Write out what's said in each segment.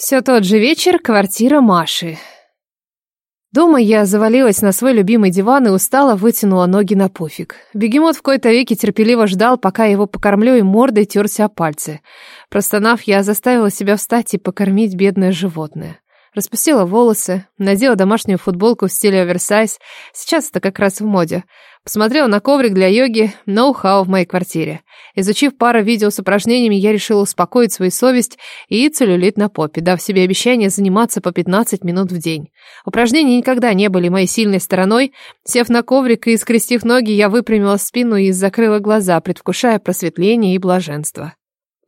Все тот же вечер, квартира Маши. Дома я завалилась на свой любимый диван и устало вытянула ноги на пуфик. Бегемот в кои-то веки терпеливо ждал, пока его покормлю и мордой терся о пальцы. Простонав, я заставила себя встать и покормить бедное животное. Распустила волосы, надела домашнюю футболку в стиле оверсайз. Сейчас это как раз в моде. Посмотрела на коврик для йоги, ноу-хау в моей квартире. Изучив пару видео с упражнениями, я решила успокоить свою совесть и целлюлит на попе, дав себе обещание заниматься по 15 минут в день. Упражнения никогда не были моей сильной стороной. Сев на коврик и скрестив ноги, я выпрямила спину и закрыла глаза, предвкушая просветление и блаженство.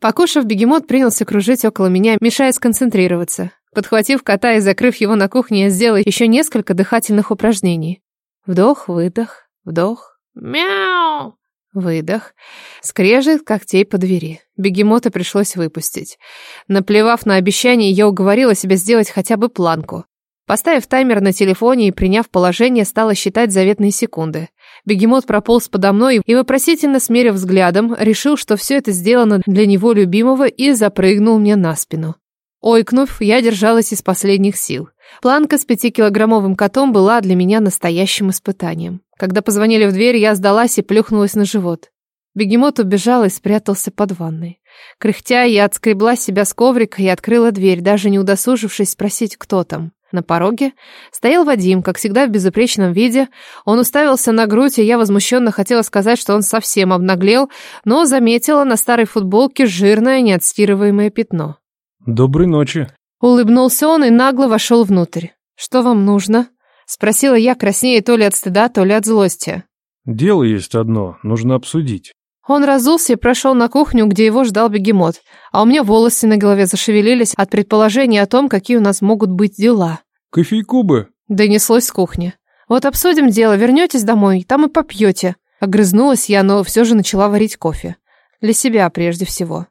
Покушав, бегемот принялся кружить около меня, мешая сконцентрироваться. Подхватив кота и закрыв его на кухне, я сделала еще несколько дыхательных упражнений. Вдох, выдох, вдох, мяу, выдох. Скрежет когтей по двери. Бегемота пришлось выпустить. Наплевав на обещание, я уговорила себя сделать хотя бы планку. Поставив таймер на телефоне и приняв положение, стала считать заветные секунды. Бегемот прополз подо мной и, вопросительно смерив взглядом, решил, что все это сделано для него любимого и запрыгнул мне на спину. Ойкнув, я держалась из последних сил. Планка с пятикилограммовым котом была для меня настоящим испытанием. Когда позвонили в дверь, я сдалась и плюхнулась на живот. Бегемот убежал и спрятался под ванной. Кряхтя, я отскребла себя с коврика и открыла дверь, даже не удосужившись спросить, кто там. На пороге стоял Вадим, как всегда в безупречном виде. Он уставился на грудь, и я возмущенно хотела сказать, что он совсем обнаглел, но заметила на старой футболке жирное неотстирываемое пятно. Доброй ночи. Улыбнулся он и нагло вошел внутрь. «Что вам нужно?» Спросила я, краснее то ли от стыда, то ли от злости. Дело есть одно, нужно обсудить. Он разулся и прошел на кухню, где его ждал бегемот. А у меня волосы на голове зашевелились от предположения о том, какие у нас могут быть дела. Кофейку бы. Донеслось с кухни. Вот обсудим дело, вернетесь домой, там и попьете. Огрызнулась я, но все же начала варить кофе. Для себя прежде всего.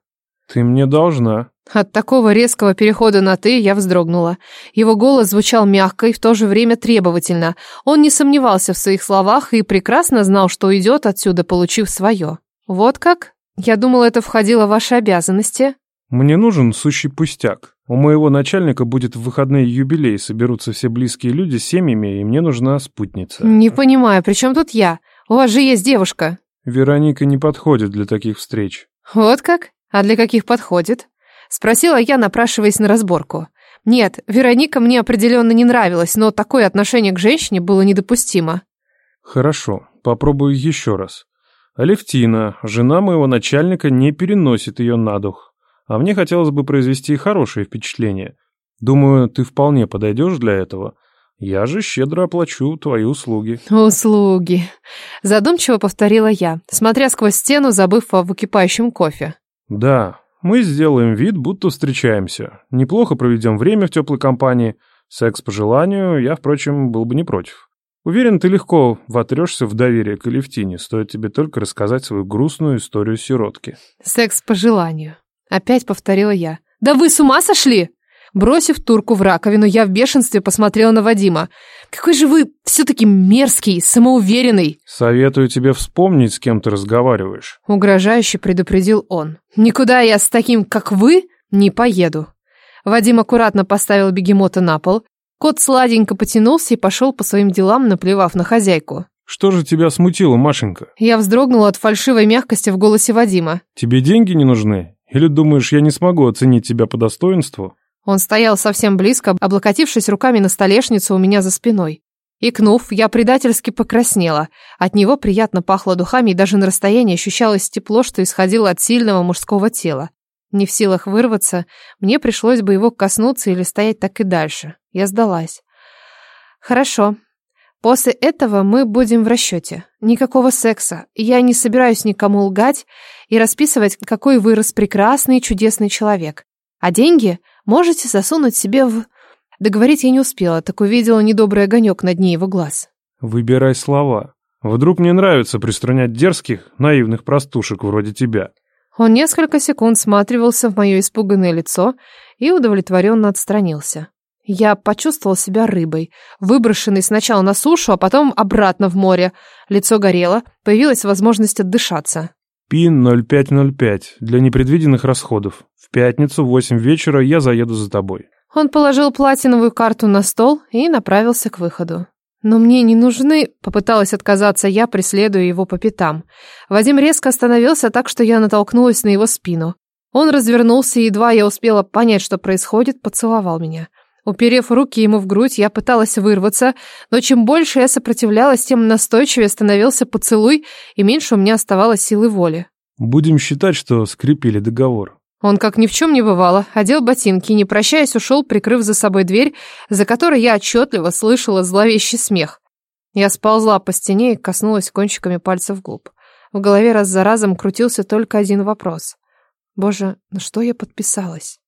Ты мне должна. От такого резкого перехода на «ты» я вздрогнула. Его голос звучал мягко и в то же время требовательно. Он не сомневался в своих словах и прекрасно знал, что уйдет отсюда, получив свое. «Вот как? Я думала, это входило в ваши обязанности». Мне нужен сущий пустяк. У моего начальника будет в выходные юбилей, соберутся все близкие люди с семьями, и мне нужна спутница. «Не понимаю, при чем тут я? У вас же есть девушка». Вероника не подходит для таких встреч. «Вот как? А для каких подходит?» Спросила я, напрашиваясь на разборку. Нет, Вероника мне определенно не нравилась, но такое отношение к женщине было недопустимо. Хорошо, попробую еще раз. Алевтина, жена моего начальника, не переносит ее на дух. А мне хотелось бы произвести хорошее впечатление. Думаю, ты вполне подойдешь для этого. Я же щедро оплачу твои услуги. Услуги. Задумчиво повторила я, смотря сквозь стену, забыв о выкипающем кофе. Да, мы сделаем вид, будто встречаемся. Неплохо проведем время в теплой компании. Секс по желанию, я, впрочем, был бы не против. Уверен, ты легко вотрешься в доверие к Алевтине, стоит тебе только рассказать свою грустную историю сиротки. Секс по желанию. Опять повторила я. Да вы с ума сошли? Бросив турку в раковину, я в бешенстве посмотрела на Вадима. «Какой же вы все-таки мерзкий, самоуверенный!» «Советую тебе вспомнить, с кем ты разговариваешь», — угрожающе предупредил он. «Никуда я с таким, как вы, не поеду». Вадим аккуратно поставил бегемота на пол. Кот сладенько потянулся и пошел по своим делам, наплевав на хозяйку. «Что же тебя смутило, Машенька?» Я вздрогнула от фальшивой мягкости в голосе Вадима. «Тебе деньги не нужны? Или думаешь, я не смогу оценить тебя по достоинству?» Он стоял совсем близко, облокотившись руками на столешницу у меня за спиной. Икнув, я предательски покраснела. От него приятно пахло духами, и даже на расстоянии ощущалось тепло, что исходило от сильного мужского тела. Не в силах вырваться, мне пришлось бы его коснуться или стоять так и дальше. Я сдалась. Хорошо. После этого мы будем в расчете. Никакого секса. Я не собираюсь никому лгать и расписывать, какой вырос прекрасный и чудесный человек. А деньги Можете засунуть себе в...» Договорить я не успела, так увидела недобрый огонек на дне его глаз. «Выбирай слова. Вдруг мне нравится пристранять дерзких, наивных простушек вроде тебя». Он несколько секунд сматривался в мое испуганное лицо и удовлетворенно отстранился. Я почувствовал себя рыбой, выброшенной сначала на сушу, а потом обратно в море. Лицо горело, появилась возможность отдышаться. ПИН 0505 для непредвиденных расходов. В пятницу в 8 вечера я заеду за тобой. Он положил платиновую карту на стол и направился к выходу. «Но мне не нужны...» — попыталась отказаться я, преследуя его по пятам. Вадим резко остановился так, что я натолкнулась на его спину. Он развернулся, и едва я успела понять, что происходит, поцеловал меня. Уперев руки ему в грудь, я пыталась вырваться, но чем больше я сопротивлялась, тем настойчивее становился поцелуй, и меньше у меня оставалось силы воли. Будем считать, что скрепили договор. Он, как ни в чем не бывало, одел ботинки и, не прощаясь, ушел, прикрыв за собой дверь, за которой я отчетливо слышала зловещий смех. Я сползла по стене и коснулась кончиками пальцев губ. В голове раз за разом крутился только один вопрос. Боже, на что я подписалась?